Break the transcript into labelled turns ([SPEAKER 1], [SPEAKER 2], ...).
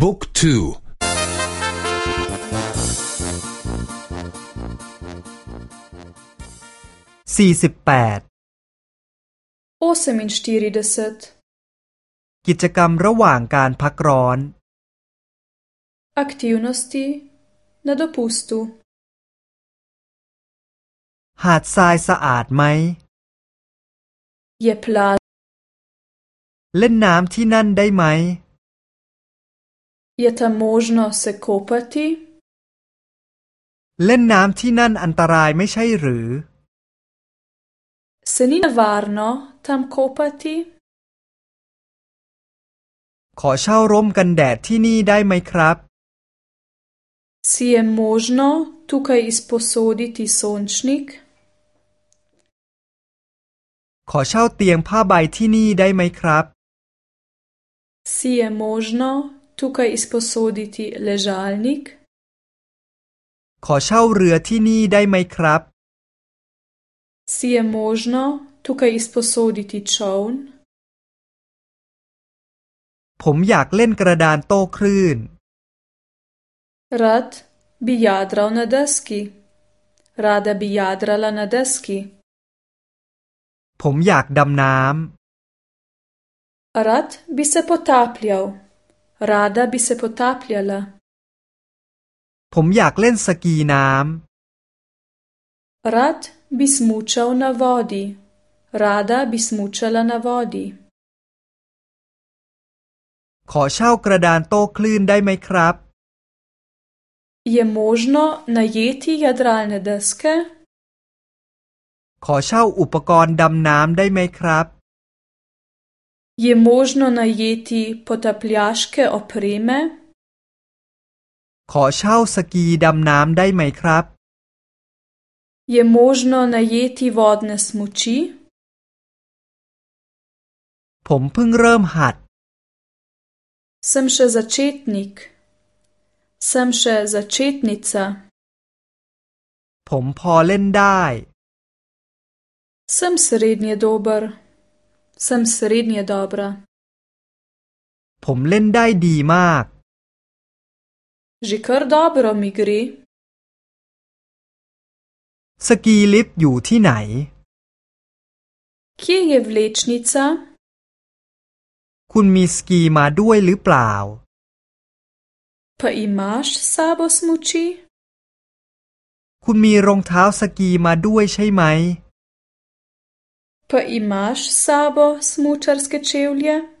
[SPEAKER 1] บุ๊กทู
[SPEAKER 2] สี่สิบแปด
[SPEAKER 1] โอเซมินสตีริเดเซต
[SPEAKER 2] กิจกรรมระหว่างการพักร้อน
[SPEAKER 3] อักติวนสตีนาดพุสตูหาดทรายสะอาดไหม เยปลาเล่นน้ำที่นั่นได้ไหม
[SPEAKER 1] je tam možno se kopati?
[SPEAKER 3] เล่นน้
[SPEAKER 2] ำที่นั่นอันตรายไม่ใช่หรือ
[SPEAKER 1] เซนินาวาร์โนทำโคปาติ
[SPEAKER 2] ขอเช่าร่มกันแดดที่นี่ได้ไหมครับ
[SPEAKER 1] เซียมโมจโนทุกัยอิสโปโซดิติโซนชิก
[SPEAKER 2] ขอเช่าเตียงผ้าใบที่นี่ได้ไหมครับ
[SPEAKER 1] เซียโมจโน tukaj izposoditi ležalnik?
[SPEAKER 2] ขอเช่าเรือที่นี่ได้ไหมครับ
[SPEAKER 1] Si je možno tukaj izposoditi čovn?
[SPEAKER 3] ผมอยากเล่นกระดานโต้คลื่น
[SPEAKER 1] Rad bi jadral na deski. Rada bi jadrala na deski.
[SPEAKER 2] ผมอยากดำน้
[SPEAKER 1] ำ Rad bi se potapljal. Rada bi se potapljala.
[SPEAKER 2] ผมอยากเล่นสกีน้
[SPEAKER 1] ำ Rad bi smučal na vodi. Rada bi smučala na vodi.
[SPEAKER 2] ขอเช่ากระดานโต้คลื่นได้ไหมครับ
[SPEAKER 1] Je možno najeti jadralne deske?
[SPEAKER 2] ขอเช่าอุปกรณ์ดำน้ำได้ไหมครับ
[SPEAKER 1] Je možno najeti potapljaške opreme?
[SPEAKER 2] ขอเช่าสกีดำน้ำได้ไหมครับ
[SPEAKER 1] Je možno najeti vodne smuči?
[SPEAKER 3] ผมเพิ่งเริ่มหัด
[SPEAKER 1] Sem še začetnik. Sem še začetnica.
[SPEAKER 2] ผมพอเล่นได้
[SPEAKER 1] Sem srednje dober. สมสรีเนียดอ o b r
[SPEAKER 3] ผมเล่นได้ดีมากจิคร์ดอบร o มิกรีสกีลิฟต์อยู่ที่ไหนคีเย e v
[SPEAKER 1] ลชนิซา
[SPEAKER 2] คุณมีสกีมาด้วยหรือเปล่า
[SPEAKER 1] พอิมาชซาบ b o s m u č
[SPEAKER 2] คุณมีรองเท้าสกีมาด้วยใช่ไหม
[SPEAKER 1] pa imaš
[SPEAKER 3] s sabo smučarske čevlje?